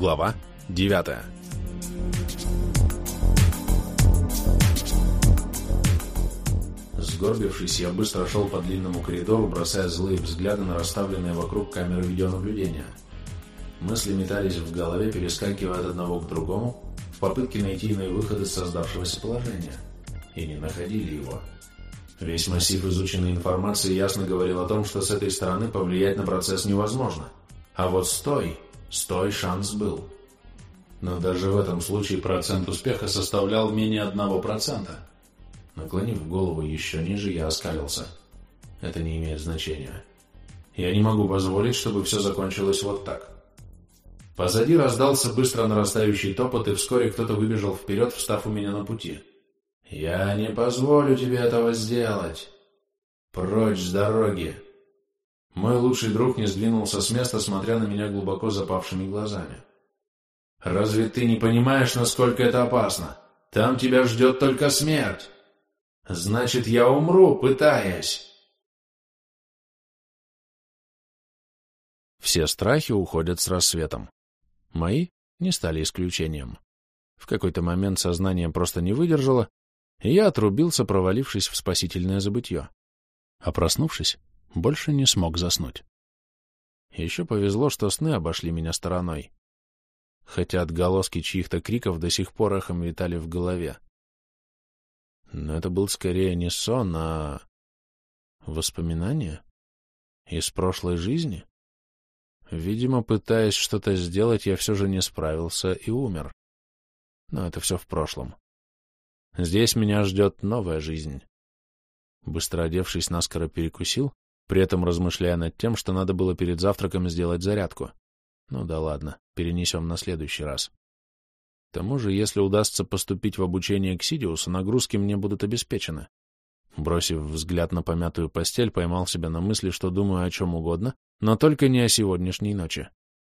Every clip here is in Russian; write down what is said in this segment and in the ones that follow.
Глава 9 Сгорбившись, я быстро шел по длинному коридору, бросая злые взгляды на расставленные вокруг камеры видеонаблюдения. Мысли метались в голове, перескакивая от одного к другому, в попытке найти иной выход из создавшегося положения. И не находили его. Весь массив изученной информации ясно говорил о том, что с этой стороны повлиять на процесс невозможно. А вот с той, с той шанс был. Но даже в этом случае процент успеха составлял менее одного процента. Наклонив голову еще ниже, я оскалился. Это не имеет значения. Я не могу позволить, чтобы все закончилось вот так. Позади раздался быстро нарастающий топот, и вскоре кто-то выбежал вперед, встав у меня на пути. «Я не позволю тебе этого сделать! Прочь с дороги!» Мой лучший друг не сдвинулся с места, смотря на меня глубоко запавшими глазами. «Разве ты не понимаешь, насколько это опасно? Там тебя ждет только смерть!» Значит, я умру, пытаясь. Все страхи уходят с рассветом. Мои не стали исключением. В какой-то момент сознание просто не выдержало, и я отрубился, провалившись в спасительное забытье. А проснувшись, больше не смог заснуть. Еще повезло, что сны обошли меня стороной. Хотя отголоски чьих-то криков до сих пор эхом витали в голове. Но это был скорее не сон, а воспоминание из прошлой жизни. Видимо, пытаясь что-то сделать, я все же не справился и умер. Но это все в прошлом. Здесь меня ждет новая жизнь. Быстро одевшись, наскоро перекусил, при этом размышляя над тем, что надо было перед завтраком сделать зарядку. Ну да ладно, перенесем на следующий раз. К тому же, если удастся поступить в обучение к Сидиусу, нагрузки мне будут обеспечены. Бросив взгляд на помятую постель, поймал себя на мысли, что думаю о чем угодно, но только не о сегодняшней ночи.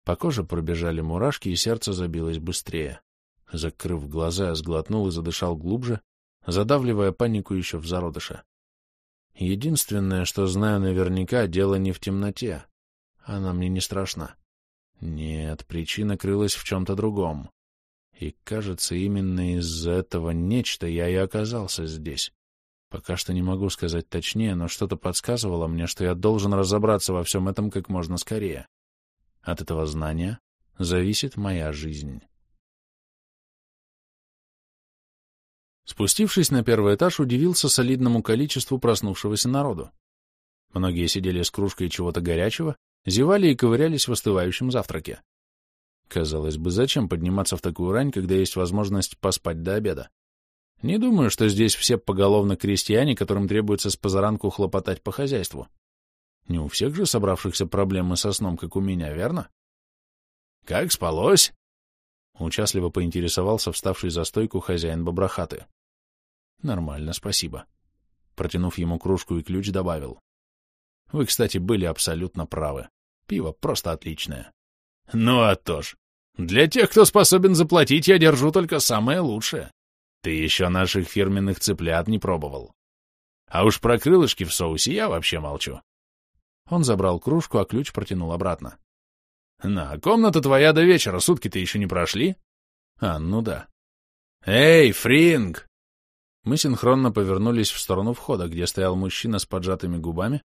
По коже пробежали мурашки, и сердце забилось быстрее. Закрыв глаза, сглотнул и задышал глубже, задавливая панику еще в зародыше. Единственное, что знаю наверняка, дело не в темноте. Она мне не страшна. Нет, причина крылась в чем-то другом. И, кажется, именно из-за этого нечто я и оказался здесь. Пока что не могу сказать точнее, но что-то подсказывало мне, что я должен разобраться во всем этом как можно скорее. От этого знания зависит моя жизнь. Спустившись на первый этаж, удивился солидному количеству проснувшегося народу. Многие сидели с кружкой чего-то горячего, зевали и ковырялись в остывающем завтраке. Казалось бы, зачем подниматься в такую рань, когда есть возможность поспать до обеда? Не думаю, что здесь все поголовно крестьяне, которым требуется с позаранку хлопотать по хозяйству. Не у всех же собравшихся проблемы со сном, как у меня, верно? — Как спалось? — участливо поинтересовался вставший за стойку хозяин бобрахаты. — Нормально, спасибо. Протянув ему кружку и ключ, добавил. — Вы, кстати, были абсолютно правы. Пиво просто отличное. — Ну а то ж. Для тех, кто способен заплатить, я держу только самое лучшее. Ты еще наших фирменных цыплят не пробовал. А уж про крылышки в соусе я вообще молчу. Он забрал кружку, а ключ протянул обратно. На, комната твоя до вечера, сутки-то еще не прошли? А, ну да. Эй, Фринг! Мы синхронно повернулись в сторону входа, где стоял мужчина с поджатыми губами,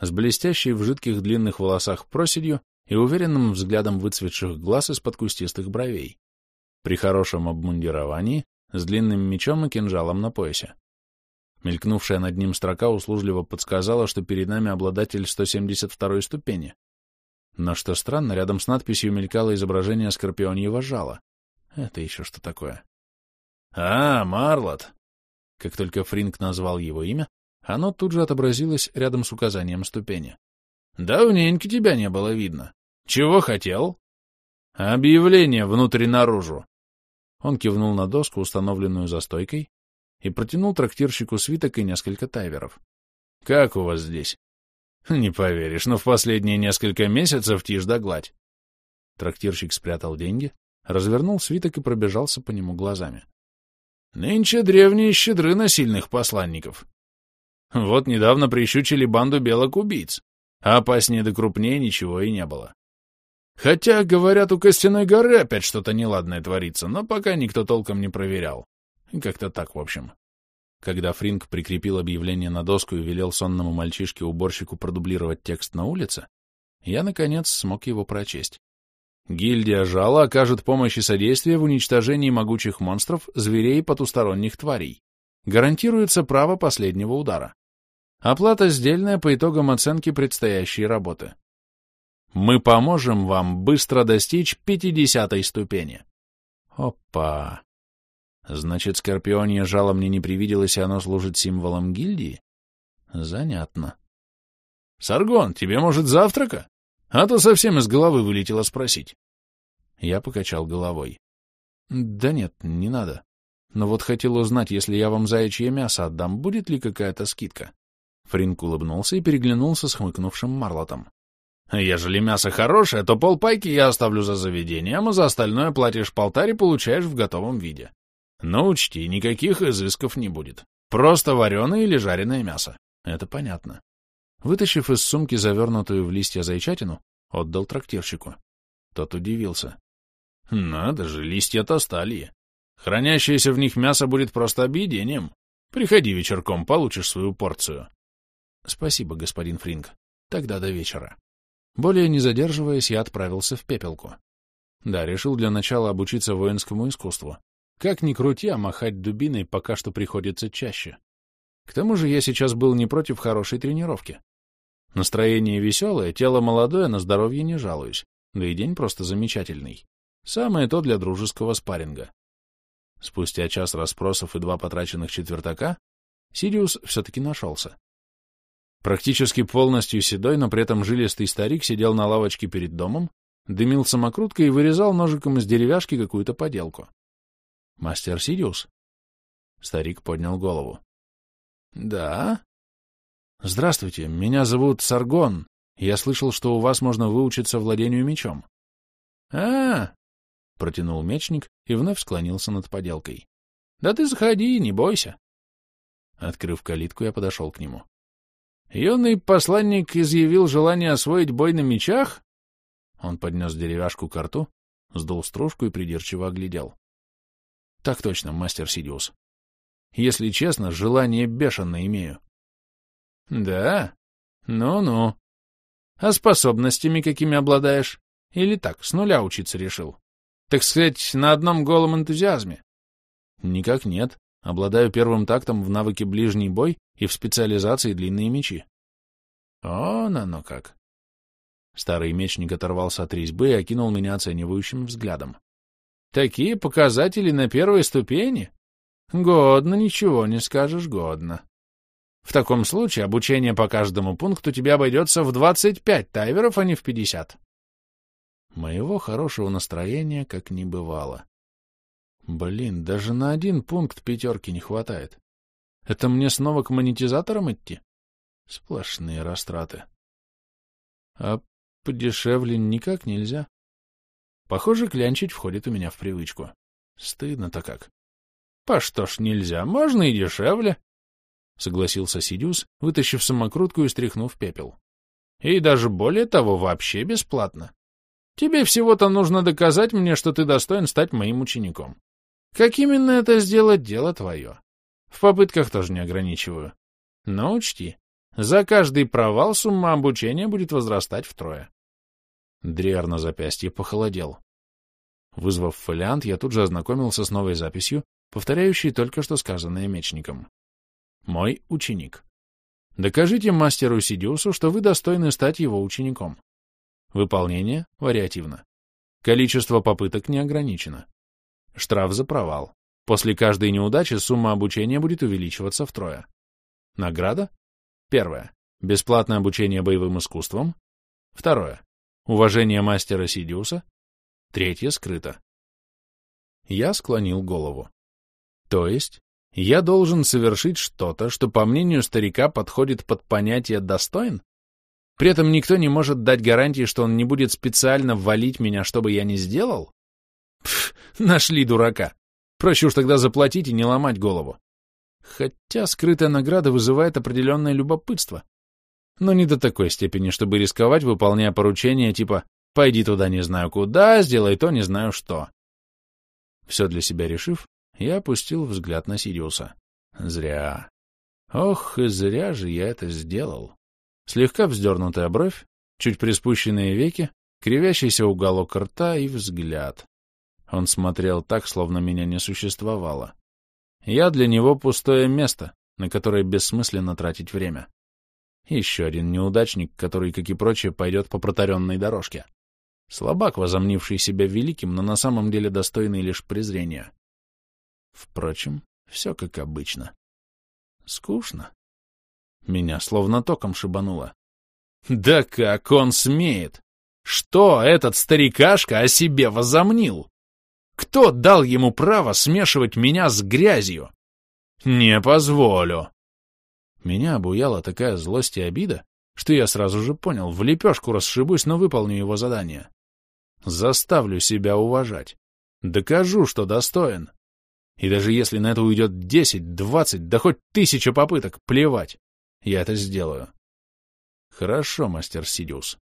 с блестящей в жидких длинных волосах проседью и уверенным взглядом выцветших глаз из-под кустистых бровей. При хорошем обмундировании, с длинным мечом и кинжалом на поясе. Мелькнувшая над ним строка услужливо подсказала, что перед нами обладатель 172-й ступени. Но что странно, рядом с надписью мелькало изображение скорпионьего жала. Это еще что такое? «А, Марлот!» Как только Фринк назвал его имя, оно тут же отобразилось рядом с указанием ступени. Давненько тебя не было видно. Чего хотел? Объявление внутрь-наружу. Он кивнул на доску, установленную за стойкой, и протянул трактирщику свиток и несколько тайверов. Как у вас здесь? Не поверишь, но в последние несколько месяцев тишь да гладь. Трактирщик спрятал деньги, развернул свиток и пробежался по нему глазами. Нынче древние щедры на сильных посланников. Вот недавно прищучили банду белок убийц а опаснее да крупнее ничего и не было. Хотя, говорят, у Костяной горы опять что-то неладное творится, но пока никто толком не проверял. Как-то так, в общем. Когда Фринк прикрепил объявление на доску и велел сонному мальчишке-уборщику продублировать текст на улице, я, наконец, смог его прочесть. Гильдия Жала окажет помощь и содействие в уничтожении могучих монстров, зверей и потусторонних тварей. Гарантируется право последнего удара. Оплата сдельная по итогам оценки предстоящей работы. Мы поможем вам быстро достичь пятидесятой ступени. Опа! Значит, скорпионье жало мне не привиделось, и оно служит символом гильдии? Занятно. Саргон, тебе, может, завтрака? А то совсем из головы вылетело спросить. Я покачал головой. Да нет, не надо. Но вот хотел узнать, если я вам заячье мясо отдам, будет ли какая-то скидка? Фринк улыбнулся и переглянулся с хмыкнувшим Марлотом. Ежели мясо хорошее, то полпайки я оставлю за заведением, а за остальное платишь полтарь и получаешь в готовом виде. Но учти, никаких изысков не будет. Просто вареное или жареное мясо. Это понятно. Вытащив из сумки завернутую в листья зайчатину, отдал трактирщику. Тот удивился. Надо же, листья-то стали. Хранящееся в них мясо будет просто объедением. Приходи вечерком, получишь свою порцию. Спасибо, господин Фринг. Тогда до вечера. Более не задерживаясь, я отправился в пепелку. Да, решил для начала обучиться воинскому искусству. Как ни крути, а махать дубиной пока что приходится чаще. К тому же я сейчас был не против хорошей тренировки. Настроение веселое, тело молодое, на здоровье не жалуюсь. Да и день просто замечательный. Самое то для дружеского спарринга. Спустя час расспросов и два потраченных четвертака, Сириус все-таки нашелся. Практически полностью седой, но при этом жилистый старик сидел на лавочке перед домом, дымил самокруткой и вырезал ножиком из деревяшки какую-то поделку. «Мастер Сириус?» Старик поднял голову. «Да?» «Здравствуйте, меня зовут Саргон. Я слышал, что у вас можно выучиться владению мечом». «А-а-а!» протянул мечник и вновь склонился над поделкой. «Да ты заходи, не бойся». Открыв калитку, я подошел к нему. Юный посланник изъявил желание освоить бой на мечах? Он поднес деревяшку к рту, сдул стружку и придирчиво оглядел. — Так точно, мастер Сидиус. Если честно, желание бешено имею. — Да? Ну-ну. А способностями какими обладаешь? Или так, с нуля учиться решил? Так сказать, на одном голом энтузиазме? — Никак нет. Обладаю первым тактом в навыке ближний бой и в специализации длинные мечи. О, на ну как! Старый мечник оторвался от резьбы и окинул меня оценивающим взглядом. Такие показатели на первой ступени? Годно, ничего не скажешь, годно. В таком случае обучение по каждому пункту тебе обойдется в 25 тайверов, а не в 50. Моего хорошего настроения как не бывало. Блин, даже на один пункт пятерки не хватает. Это мне снова к монетизаторам идти? Сплошные растраты. А подешевле никак нельзя. Похоже, клянчить входит у меня в привычку. Стыдно-то как. По что ж нельзя, можно и дешевле, — согласился Сидюс, вытащив самокрутку и стряхнув пепел. И даже более того, вообще бесплатно. Тебе всего-то нужно доказать мне, что ты достоин стать моим учеником. Как именно это сделать, дело твое. В попытках тоже не ограничиваю. Но учти, за каждый провал сумма обучения будет возрастать втрое. Дриар на запястье похолодел. Вызвав фолиант, я тут же ознакомился с новой записью, повторяющей только что сказанное мечником. Мой ученик. Докажите мастеру Сидиусу, что вы достойны стать его учеником. Выполнение вариативно. Количество попыток не ограничено. Штраф за провал. После каждой неудачи сумма обучения будет увеличиваться втрое. Награда? Первое. Бесплатное обучение боевым искусствам. Второе. Уважение мастера Сидиуса. Третье скрыто. Я склонил голову. То есть, я должен совершить что-то, что, по мнению старика, подходит под понятие «достоин»? При этом никто не может дать гарантии, что он не будет специально валить меня, чтобы я не сделал? Пф, нашли дурака. Проще уж тогда заплатить и не ломать голову. Хотя скрытая награда вызывает определенное любопытство. Но не до такой степени, чтобы рисковать, выполняя поручения типа Пойди туда не знаю куда, сделай то не знаю что. Все для себя решив, я опустил взгляд на Сириуса. Зря. Ох, и зря же я это сделал. Слегка вздернутая бровь, чуть приспущенные веки, кривящийся уголок рта и взгляд. Он смотрел так, словно меня не существовало. Я для него пустое место, на которое бессмысленно тратить время. Еще один неудачник, который, как и прочие, пойдет по протаренной дорожке. Слабак, возомнивший себя великим, но на самом деле достойный лишь презрения. Впрочем, все как обычно. Скучно. Меня словно током шибануло. Да как он смеет! Что этот старикашка о себе возомнил? Кто дал ему право смешивать меня с грязью? Не позволю. Меня обуяла такая злость и обида, что я сразу же понял, в лепешку расшибусь, но выполню его задание. Заставлю себя уважать. Докажу, что достоин. И даже если на это уйдет десять, двадцать, да хоть тысяча попыток, плевать. Я это сделаю. Хорошо, мастер Сидиус.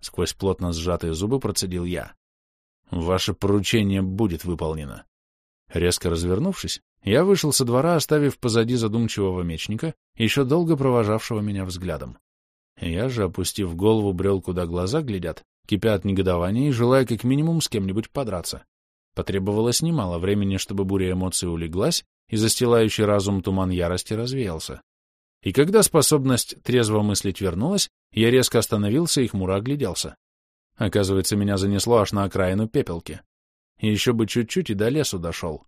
Сквозь плотно сжатые зубы процедил я. Ваше поручение будет выполнено. Резко развернувшись, я вышел со двора, оставив позади задумчивого мечника, еще долго провожавшего меня взглядом. Я же, опустив голову, брел, куда глаза глядят, кипя от негодования и желая как минимум с кем-нибудь подраться. Потребовалось немало времени, чтобы буря эмоций улеглась, и застилающий разум туман ярости развеялся. И когда способность трезво мыслить вернулась, я резко остановился и хмуро огляделся. Оказывается, меня занесло аж на окраину пепелки. Еще бы чуть-чуть и до лесу дошел.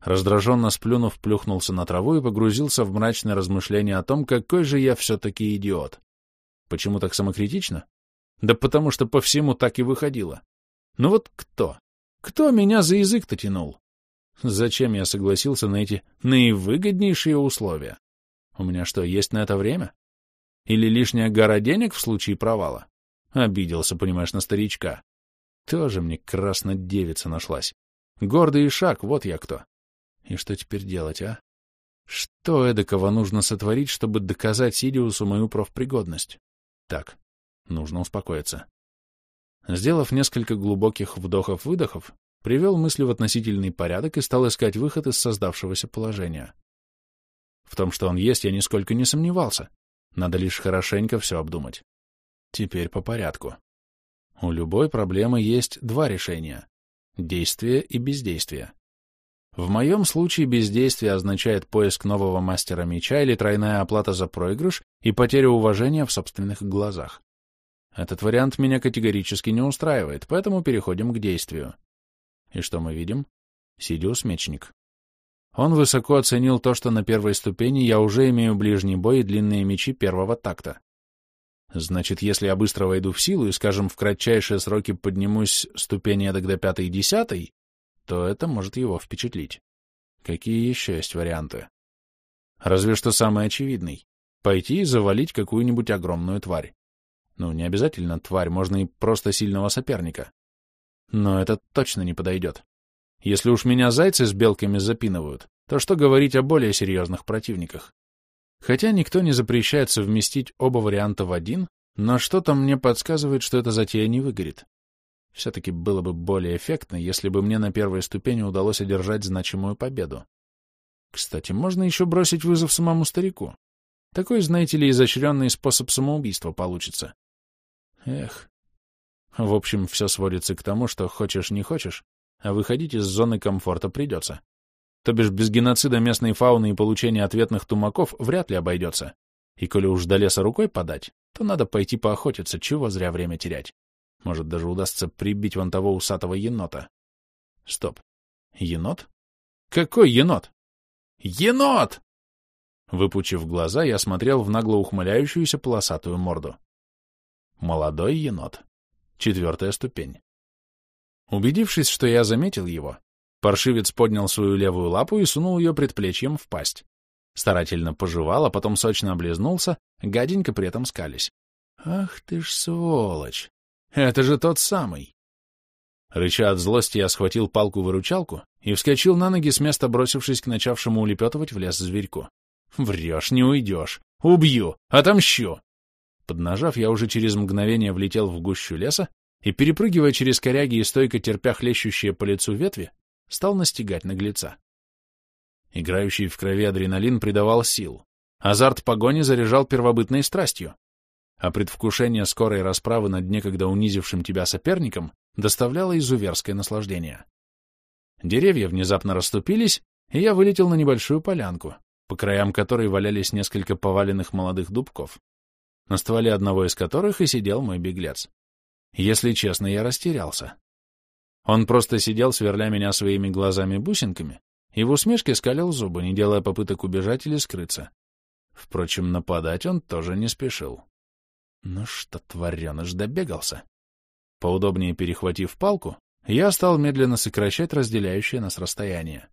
Раздраженно сплюнув, плюхнулся на траву и погрузился в мрачное размышление о том, какой же я все-таки идиот. Почему так самокритично? Да потому что по всему так и выходило. Ну вот кто? Кто меня за язык-то тянул? Зачем я согласился на эти наивыгоднейшие условия? У меня что, есть на это время? Или лишняя гора денег в случае провала? Обиделся, понимаешь, на старичка. Тоже мне красная девица нашлась. Гордый шаг, вот я кто. И что теперь делать, а? Что эдакого нужно сотворить, чтобы доказать Сидиусу мою профпригодность? Так, нужно успокоиться. Сделав несколько глубоких вдохов-выдохов, привел мысли в относительный порядок и стал искать выход из создавшегося положения. В том, что он есть, я нисколько не сомневался. Надо лишь хорошенько все обдумать. Теперь по порядку. У любой проблемы есть два решения — действие и бездействие. В моем случае бездействие означает поиск нового мастера меча или тройная оплата за проигрыш и потеря уважения в собственных глазах. Этот вариант меня категорически не устраивает, поэтому переходим к действию. И что мы видим? Сидиус Мечник. Он высоко оценил то, что на первой ступени я уже имею ближний бой и длинные мечи первого такта. Значит, если я быстро войду в силу и, скажем, в кратчайшие сроки поднимусь ступени эдак пятой и десятой, то это может его впечатлить. Какие еще есть варианты? Разве что самый очевидный — пойти и завалить какую-нибудь огромную тварь. Ну, не обязательно тварь, можно и просто сильного соперника. Но это точно не подойдет. Если уж меня зайцы с белками запинывают, то что говорить о более серьезных противниках? Хотя никто не запрещает совместить оба варианта в один, но что-то мне подсказывает, что эта затея не выгорит. Все-таки было бы более эффектно, если бы мне на первой ступени удалось одержать значимую победу. Кстати, можно еще бросить вызов самому старику. Такой, знаете ли, изощренный способ самоубийства получится. Эх. В общем, все сводится к тому, что хочешь не хочешь, а выходить из зоны комфорта придется. То бишь без геноцида местной фауны и получения ответных тумаков вряд ли обойдется. И коли уж до леса рукой подать, то надо пойти поохотиться, чего зря время терять. Может, даже удастся прибить вон того усатого енота. Стоп. Енот? Какой енот? Енот! Выпучив глаза, я смотрел в нагло ухмыляющуюся полосатую морду. Молодой енот. Четвертая ступень. Убедившись, что я заметил его, паршивец поднял свою левую лапу и сунул ее предплечьем в пасть. Старательно пожевал, а потом сочно облизнулся, гаденько при этом скались. «Ах ты ж сволочь! Это же тот самый!» Рыча от злости, я схватил палку-выручалку и вскочил на ноги с места, бросившись к начавшему улепетывать в лес зверьку. «Врешь, не уйдешь! Убью! Отомщу!» Поднажав, я уже через мгновение влетел в гущу леса и, перепрыгивая через коряги и стойко терпя хлещущие по лицу ветви, стал настигать наглеца. Играющий в крови адреналин придавал сил. Азарт погони заряжал первобытной страстью, а предвкушение скорой расправы над некогда унизившим тебя соперником доставляло изуверское наслаждение. Деревья внезапно расступились, и я вылетел на небольшую полянку, по краям которой валялись несколько поваленных молодых дубков, на стволе одного из которых и сидел мой беглец. Если честно, я растерялся. Он просто сидел, сверля меня своими глазами-бусинками, и в усмешке скалил зубы, не делая попыток убежать или скрыться. Впрочем, нападать он тоже не спешил. Ну что, твареныш, добегался. Поудобнее перехватив палку, я стал медленно сокращать разделяющее нас расстояние.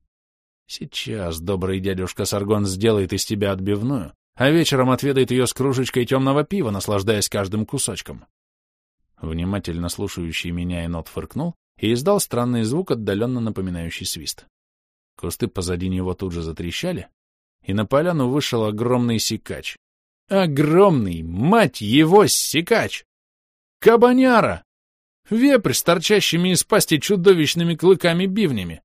Сейчас добрый дядюшка Саргон сделает из тебя отбивную, а вечером отведает ее с кружечкой темного пива, наслаждаясь каждым кусочком. Внимательно слушающий меня енот фыркнул и издал странный звук, отдаленно напоминающий свист. Кусты позади него тут же затрещали, и на поляну вышел огромный сикач. Огромный, мать его, сикач! Кабаняра! Вепрь с торчащими из пасти чудовищными клыками-бивнями.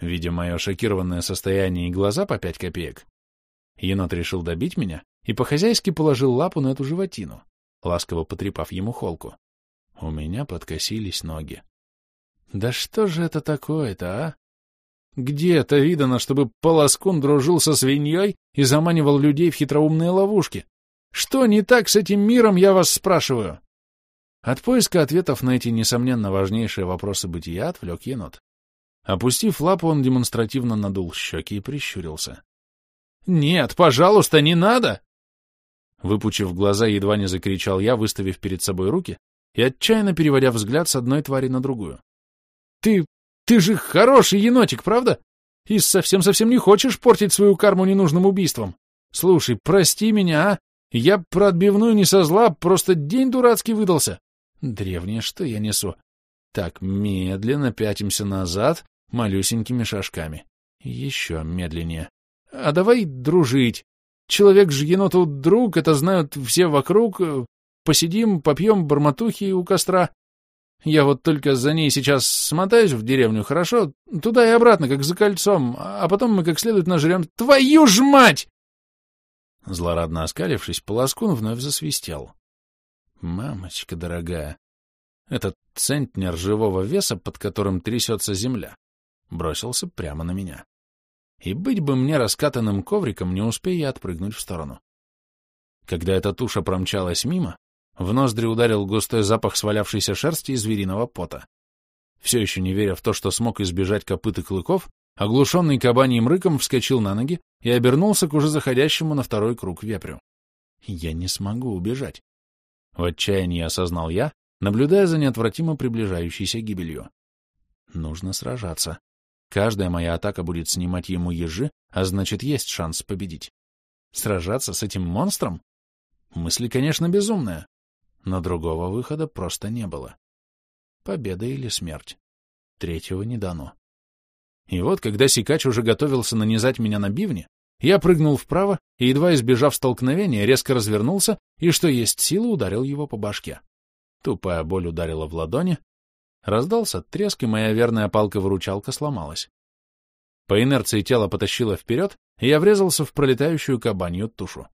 Видя мое шокированное состояние и глаза по пять копеек, енот решил добить меня и по-хозяйски положил лапу на эту животину, ласково потрепав ему холку. У меня подкосились ноги. Да что же это такое-то, а? Где это видано, чтобы полоскун дружил со свиньей и заманивал людей в хитроумные ловушки? Что не так с этим миром, я вас спрашиваю? От поиска ответов на эти, несомненно, важнейшие вопросы бытия отвлек енот. Опустив лапу, он демонстративно надул щеки и прищурился. «Нет, пожалуйста, не надо!» Выпучив глаза, едва не закричал я, выставив перед собой руки и отчаянно переводя взгляд с одной твари на другую. «Ты... ты же хороший енотик, правда? И совсем-совсем не хочешь портить свою карму ненужным убийством? Слушай, прости меня, а? Я про отбивную не со зла, просто день дурацкий выдался. Древнее, что я несу? Так, медленно пятимся назад, малюсенькими шажками. Еще медленнее. А давай дружить. Человек же еноту друг, это знают все вокруг, Посидим, попьем барматухи у костра. Я вот только за ней сейчас смотаюсь в деревню, хорошо? Туда и обратно, как за кольцом, а потом мы как следует нажрем... Твою ж мать!» Злорадно оскалившись, полоскун вновь засвистел. «Мамочка дорогая, этот центнер живого веса, под которым трясется земля, бросился прямо на меня. И быть бы мне раскатанным ковриком, не успея отпрыгнуть в сторону. Когда эта туша промчалась мимо, в ноздри ударил густой запах свалявшейся шерсти и звериного пота. Все еще не веря в то, что смог избежать копыт и клыков, оглушенный кабаньим рыком вскочил на ноги и обернулся к уже заходящему на второй круг вепрю. Я не смогу убежать. В отчаянии осознал я, наблюдая за неотвратимо приближающейся гибелью. Нужно сражаться. Каждая моя атака будет снимать ему ежи, а значит, есть шанс победить. Сражаться с этим монстром? Мысли, конечно, безумная, но другого выхода просто не было. Победа или смерть. Третьего не дано. И вот, когда Сикач уже готовился нанизать меня на бивни, я прыгнул вправо и, едва избежав столкновения, резко развернулся и, что есть силы, ударил его по башке. Тупая боль ударила в ладони, раздался треск, и моя верная палка-выручалка сломалась. По инерции тело потащило вперед, и я врезался в пролетающую кабанью тушу.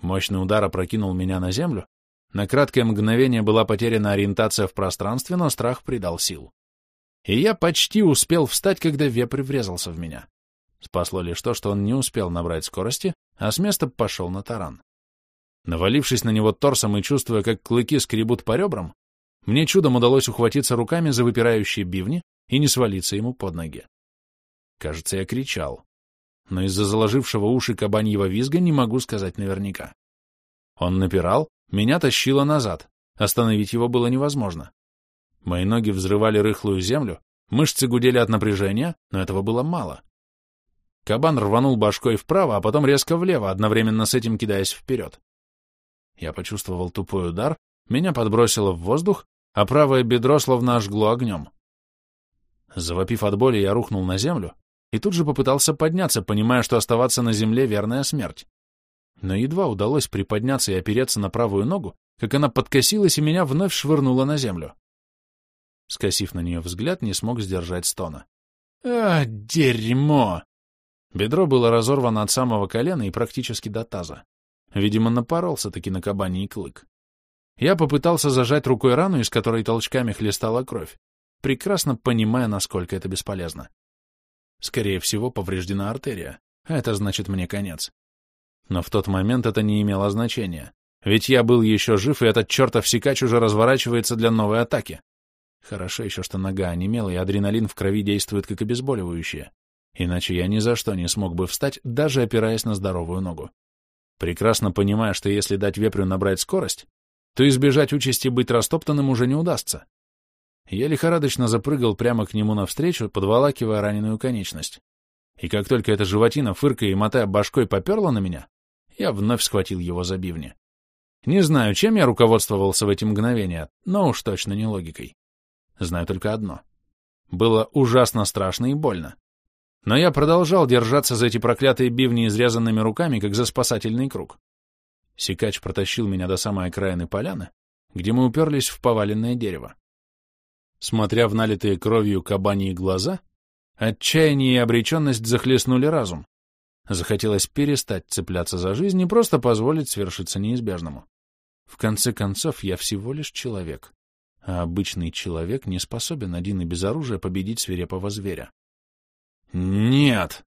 Мощный удар опрокинул меня на землю, на краткое мгновение была потеряна ориентация в пространстве, но страх придал сил. И я почти успел встать, когда вепрь врезался в меня. Спасло лишь то, что он не успел набрать скорости, а с места пошел на таран. Навалившись на него торсом и чувствуя, как клыки скребут по ребрам, мне чудом удалось ухватиться руками за выпирающие бивни и не свалиться ему под ноги. Кажется, я кричал, но из-за заложившего уши кабаньего визга не могу сказать наверняка. Он напирал, меня тащило назад. Остановить его было невозможно. Мои ноги взрывали рыхлую землю, мышцы гудели от напряжения, но этого было мало. Кабан рванул башкой вправо, а потом резко влево, одновременно с этим кидаясь вперед. Я почувствовал тупой удар, меня подбросило в воздух, а правое бедро словно ожгло огнем. Завопив от боли, я рухнул на землю и тут же попытался подняться, понимая, что оставаться на земле — верная смерть но едва удалось приподняться и опереться на правую ногу, как она подкосилась и меня вновь швырнула на землю. Скосив на нее взгляд, не смог сдержать стона. «А, дерьмо!» Бедро было разорвано от самого колена и практически до таза. Видимо, напоролся-таки на кабаний клык. Я попытался зажать рукой рану, из которой толчками хлестала кровь, прекрасно понимая, насколько это бесполезно. Скорее всего, повреждена артерия, а это значит мне конец. Но в тот момент это не имело значения, ведь я был еще жив, и этот чертов сикач уже разворачивается для новой атаки. Хорошо еще, что нога онемела, и адреналин в крови действует как обезболивающее. Иначе я ни за что не смог бы встать, даже опираясь на здоровую ногу. Прекрасно понимая, что если дать вепрю набрать скорость, то избежать участи быть растоптанным уже не удастся. Я лихорадочно запрыгал прямо к нему навстречу, подволакивая раненую конечность. И как только эта животина, фыркая и мотая башкой, поперла на меня, я вновь схватил его за бивни. Не знаю, чем я руководствовался в эти мгновения, но уж точно не логикой. Знаю только одно. Было ужасно страшно и больно. Но я продолжал держаться за эти проклятые бивни изрезанными руками, как за спасательный круг. Сикач протащил меня до самой окраины поляны, где мы уперлись в поваленное дерево. Смотря в налитые кровью кабаньи глаза, отчаяние и обреченность захлестнули разум. Захотелось перестать цепляться за жизнь и просто позволить свершиться неизбежному. В конце концов, я всего лишь человек, а обычный человек не способен один и без оружия победить свирепого зверя. «Нет!»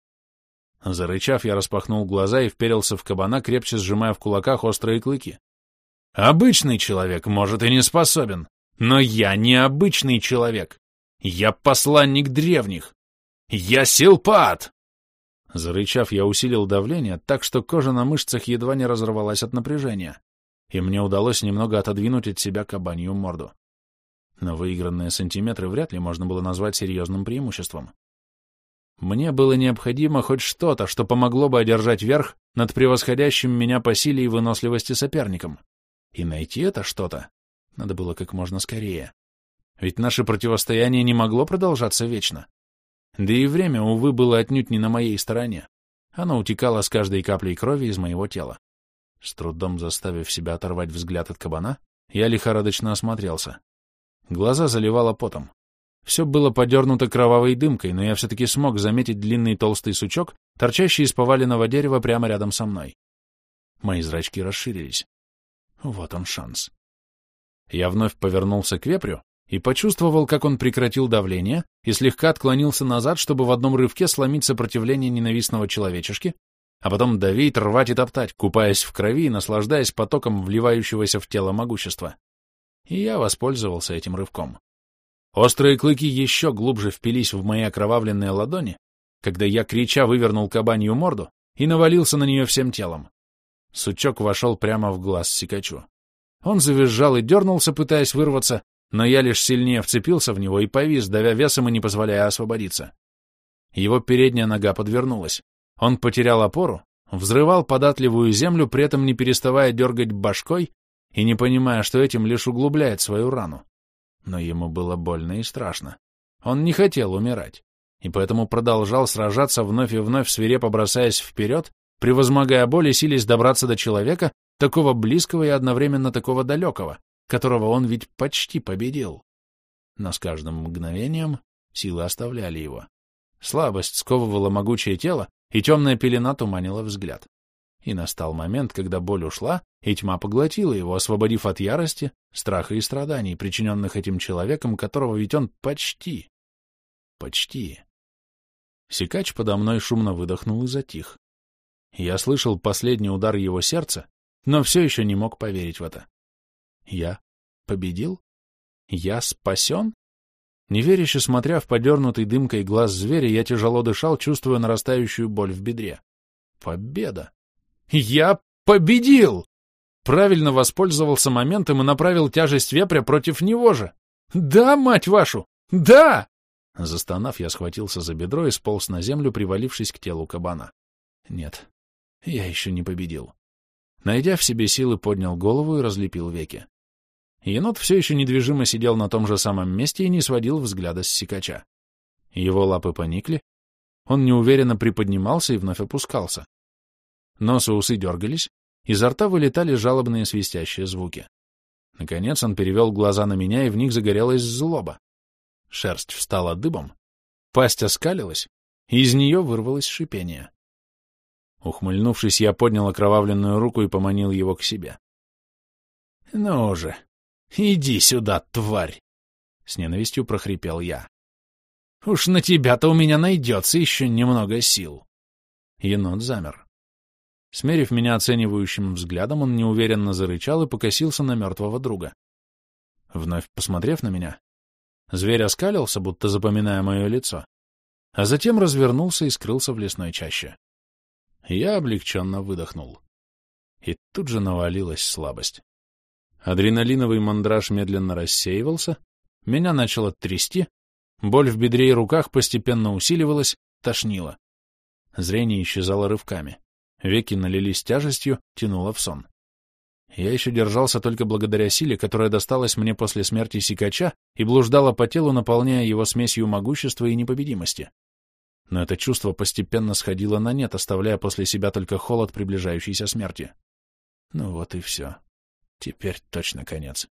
Зарычав, я распахнул глаза и вперился в кабана, крепче сжимая в кулаках острые клыки. «Обычный человек, может, и не способен, но я не обычный человек. Я посланник древних. Я силпат!» Зарычав, я усилил давление, так что кожа на мышцах едва не разорвалась от напряжения, и мне удалось немного отодвинуть от себя кабанью морду. Но выигранные сантиметры вряд ли можно было назвать серьезным преимуществом. Мне было необходимо хоть что-то, что помогло бы одержать верх над превосходящим меня по силе и выносливости соперником. И найти это что-то надо было как можно скорее. Ведь наше противостояние не могло продолжаться вечно. Да и время, увы, было отнюдь не на моей стороне. Оно утекало с каждой каплей крови из моего тела. С трудом заставив себя оторвать взгляд от кабана, я лихорадочно осмотрелся. Глаза заливало потом. Все было подернуто кровавой дымкой, но я все-таки смог заметить длинный толстый сучок, торчащий из поваленного дерева прямо рядом со мной. Мои зрачки расширились. Вот он шанс. Я вновь повернулся к вепрю и почувствовал, как он прекратил давление и слегка отклонился назад, чтобы в одном рывке сломить сопротивление ненавистного человечешки, а потом давить, рвать и топтать, купаясь в крови и наслаждаясь потоком вливающегося в тело могущества. И я воспользовался этим рывком. Острые клыки еще глубже впились в мои окровавленные ладони, когда я, крича, вывернул кабанью морду и навалился на нее всем телом. Сучок вошел прямо в глаз Сикачу. Он завизжал и дернулся, пытаясь вырваться, но я лишь сильнее вцепился в него и повис, давя весом и не позволяя освободиться. Его передняя нога подвернулась. Он потерял опору, взрывал податливую землю, при этом не переставая дергать башкой и не понимая, что этим лишь углубляет свою рану. Но ему было больно и страшно. Он не хотел умирать, и поэтому продолжал сражаться вновь и вновь, свирепо бросаясь вперед, превозмогая боль и силясь добраться до человека, такого близкого и одновременно такого далекого, которого он ведь почти победил. Но с каждым мгновением силы оставляли его. Слабость сковывала могучее тело, и темная пелена туманила взгляд. И настал момент, когда боль ушла, и тьма поглотила его, освободив от ярости, страха и страданий, причиненных этим человеком, которого ведь он почти... почти... Сикач подо мной шумно выдохнул и затих. Я слышал последний удар его сердца, но все еще не мог поверить в это. Я победил? Я спасен? Неверяще смотря в подернутый дымкой глаз зверя, я тяжело дышал, чувствуя нарастающую боль в бедре. Победа! Я победил! Правильно воспользовался моментом и направил тяжесть вепря против него же. Да, мать вашу! Да! Застонав, я схватился за бедро и сполз на землю, привалившись к телу кабана. Нет, я еще не победил. Найдя в себе силы, поднял голову и разлепил веки. Енот все еще недвижимо сидел на том же самом месте и не сводил взгляда с сикача. Его лапы поникли, он неуверенно приподнимался и вновь опускался. Нос и усы дергались, изо рта вылетали жалобные свистящие звуки. Наконец он перевел глаза на меня, и в них загорелась злоба. Шерсть встала дыбом, пасть оскалилась, и из нее вырвалось шипение. Ухмыльнувшись, я поднял окровавленную руку и поманил его к себе. — Ну же, иди сюда, тварь! — с ненавистью прохрипел я. — Уж на тебя-то у меня найдется еще немного сил. Енот замер. Смерив меня оценивающим взглядом, он неуверенно зарычал и покосился на мертвого друга. Вновь посмотрев на меня, зверь оскалился, будто запоминая мое лицо, а затем развернулся и скрылся в лесной чаще. Я облегченно выдохнул. И тут же навалилась слабость. Адреналиновый мандраж медленно рассеивался, меня начало трясти, боль в бедре и руках постепенно усиливалась, тошнило. Зрение исчезало рывками. Веки налились тяжестью, тянуло в сон. Я еще держался только благодаря силе, которая досталась мне после смерти Сикача и блуждала по телу, наполняя его смесью могущества и непобедимости. Но это чувство постепенно сходило на нет, оставляя после себя только холод приближающейся смерти. Ну вот и все. Теперь точно конец.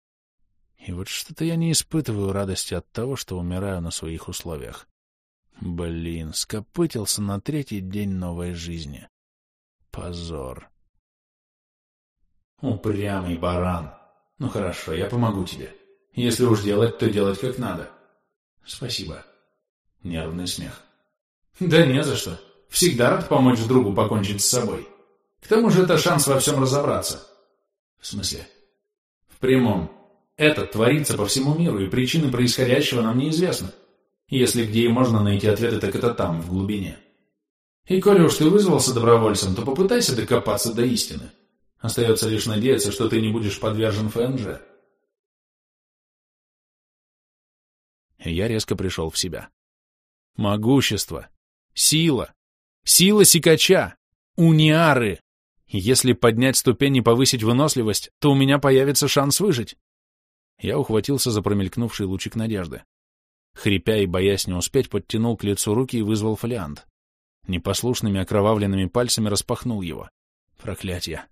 И вот что-то я не испытываю радости от того, что умираю на своих условиях. Блин, скопытился на третий день новой жизни. Позор. Упрямый баран. Ну хорошо, я помогу тебе. Если уж делать, то делать как надо. Спасибо. Нервный смех. Да не за что. Всегда рад помочь другу покончить с собой. К тому же это шанс во всем разобраться. В смысле? В прямом. Это творится по всему миру, и причины происходящего нам неизвестны. Если где и можно найти ответы, так это там, в глубине. И коли уж ты вызвался добровольцем, то попытайся докопаться до истины. Остается лишь надеяться, что ты не будешь подвержен ФНЖ. Я резко пришел в себя. Могущество. Сила. Сила сикача. Униары. Если поднять ступень и повысить выносливость, то у меня появится шанс выжить. Я ухватился за промелькнувший лучик надежды. Хрипя и боясь не успеть, подтянул к лицу руки и вызвал фолиант. Непослушными окровавленными пальцами распахнул его. Проклятье.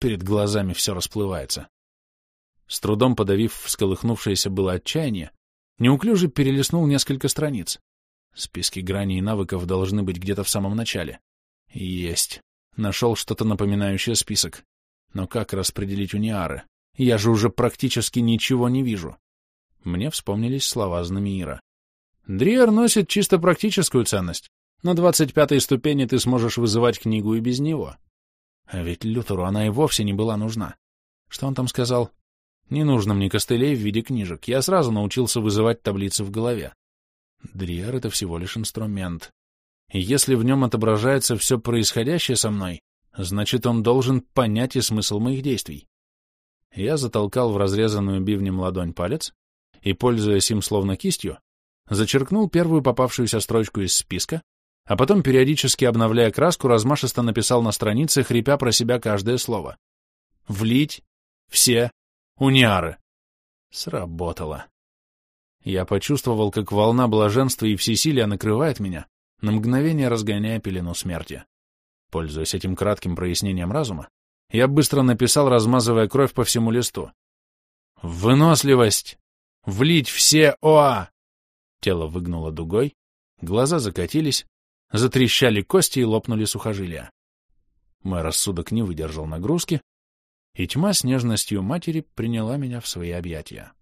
Перед глазами все расплывается. С трудом подавив всколыхнувшееся было отчаяние, неуклюже перелистнул несколько страниц. Списки граней и навыков должны быть где-то в самом начале. Есть. Нашел что-то напоминающее список. Но как распределить униары? Я же уже практически ничего не вижу. Мне вспомнились слова Знамиира. Дриер носит чисто практическую ценность. На двадцать пятой ступени ты сможешь вызывать книгу и без него. А ведь Лютеру она и вовсе не была нужна. Что он там сказал? Не нужно мне костылей в виде книжек. Я сразу научился вызывать таблицы в голове. Дриер — это всего лишь инструмент. И если в нем отображается все происходящее со мной, значит, он должен понять и смысл моих действий. Я затолкал в разрезанную бивнем ладонь палец, и, пользуясь им словно кистью, зачеркнул первую попавшуюся строчку из списка, а потом, периодически обновляя краску, размашисто написал на странице, хрипя про себя каждое слово. «Влить все униары». Сработало. Я почувствовал, как волна блаженства и всесилия накрывает меня, на мгновение разгоняя пелену смерти. Пользуясь этим кратким прояснением разума, я быстро написал, размазывая кровь по всему листу. «Выносливость! Влить все ОА!» Тело выгнуло дугой, глаза закатились, затрещали кости и лопнули сухожилия. Мой рассудок не выдержал нагрузки, и тьма с нежностью матери приняла меня в свои объятия.